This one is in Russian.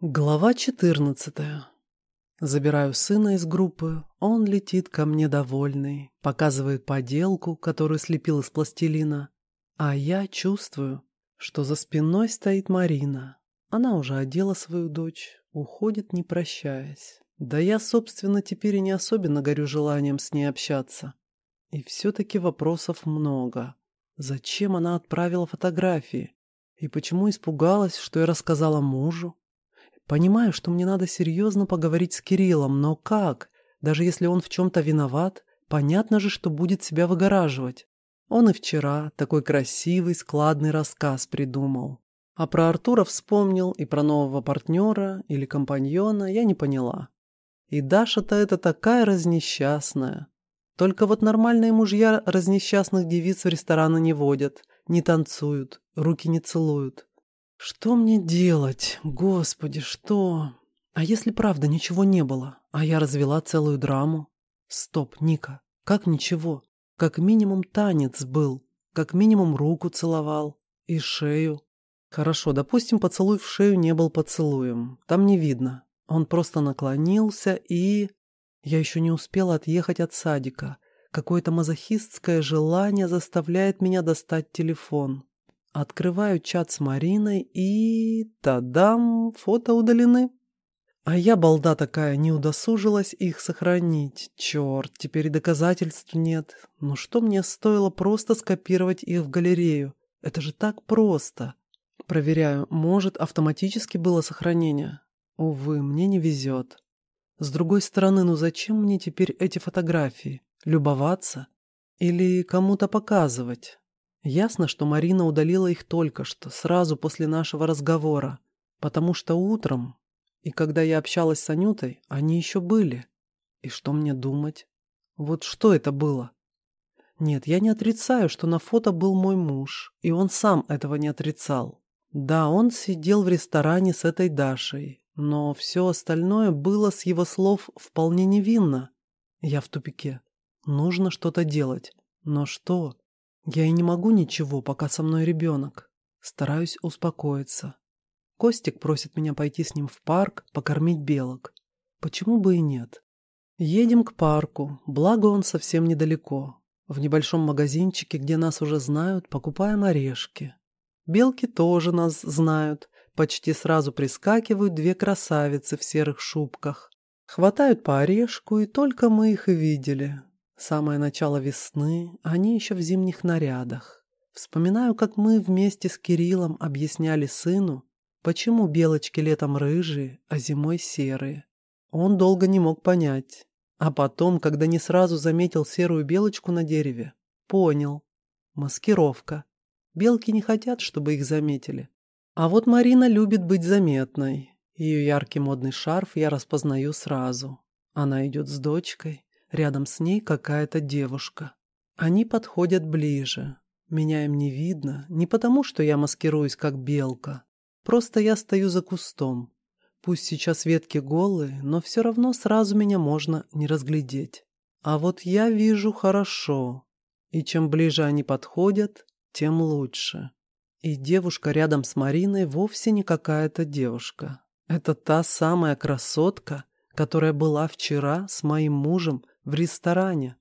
Глава 14. Забираю сына из группы, он летит ко мне довольный, показывает поделку, которую слепил из пластилина. А я чувствую, что за спиной стоит Марина. Она уже одела свою дочь, уходит не прощаясь. Да я, собственно, теперь и не особенно горю желанием с ней общаться. И все-таки вопросов много. Зачем она отправила фотографии? И почему испугалась, что я рассказала мужу? Понимаю, что мне надо серьезно поговорить с Кириллом, но как? Даже если он в чем-то виноват, понятно же, что будет себя выгораживать. Он и вчера такой красивый, складный рассказ придумал. А про Артура вспомнил, и про нового партнера или компаньона я не поняла. И Даша-то это такая разнесчастная. Только вот нормальные мужья разнесчастных девиц в рестораны не водят, не танцуют, руки не целуют. Что мне делать? Господи, что? А если правда ничего не было, а я развела целую драму? Стоп, Ника, как ничего? Как минимум танец был, как минимум руку целовал и шею. Хорошо, допустим, поцелуй в шею не был поцелуем. Там не видно. Он просто наклонился и... Я еще не успела отъехать от садика. Какое-то мазохистское желание заставляет меня достать телефон. Открываю чат с Мариной и... Тадам! Фото удалены. А я, балда такая, не удосужилась их сохранить. Черт, теперь доказательств нет. Ну что мне стоило просто скопировать их в галерею? Это же так просто. Проверяю, может, автоматически было сохранение? Увы, мне не везет. С другой стороны, ну зачем мне теперь эти фотографии? Любоваться? Или кому-то показывать? Ясно, что Марина удалила их только что, сразу после нашего разговора, потому что утром, и когда я общалась с Анютой, они еще были. И что мне думать? Вот что это было? Нет, я не отрицаю, что на фото был мой муж, и он сам этого не отрицал. Да, он сидел в ресторане с этой Дашей, но все остальное было с его слов вполне невинно. Я в тупике. Нужно что-то делать. Но что? Я и не могу ничего, пока со мной ребенок. Стараюсь успокоиться. Костик просит меня пойти с ним в парк, покормить белок. Почему бы и нет? Едем к парку, благо он совсем недалеко. В небольшом магазинчике, где нас уже знают, покупаем орешки. Белки тоже нас знают. Почти сразу прискакивают две красавицы в серых шубках. Хватают по орешку, и только мы их и видели. Самое начало весны, они еще в зимних нарядах. Вспоминаю, как мы вместе с Кириллом объясняли сыну, почему белочки летом рыжие, а зимой серые. Он долго не мог понять. А потом, когда не сразу заметил серую белочку на дереве, понял. Маскировка. Белки не хотят, чтобы их заметили. А вот Марина любит быть заметной. Ее яркий модный шарф я распознаю сразу. Она идет с дочкой. Рядом с ней какая-то девушка. Они подходят ближе. Меня им не видно, не потому, что я маскируюсь как белка. Просто я стою за кустом. Пусть сейчас ветки голые, но все равно сразу меня можно не разглядеть. А вот я вижу хорошо. И чем ближе они подходят, тем лучше. И девушка рядом с Мариной вовсе не какая-то девушка. Это та самая красотка, которая была вчера с моим мужем в ресторане.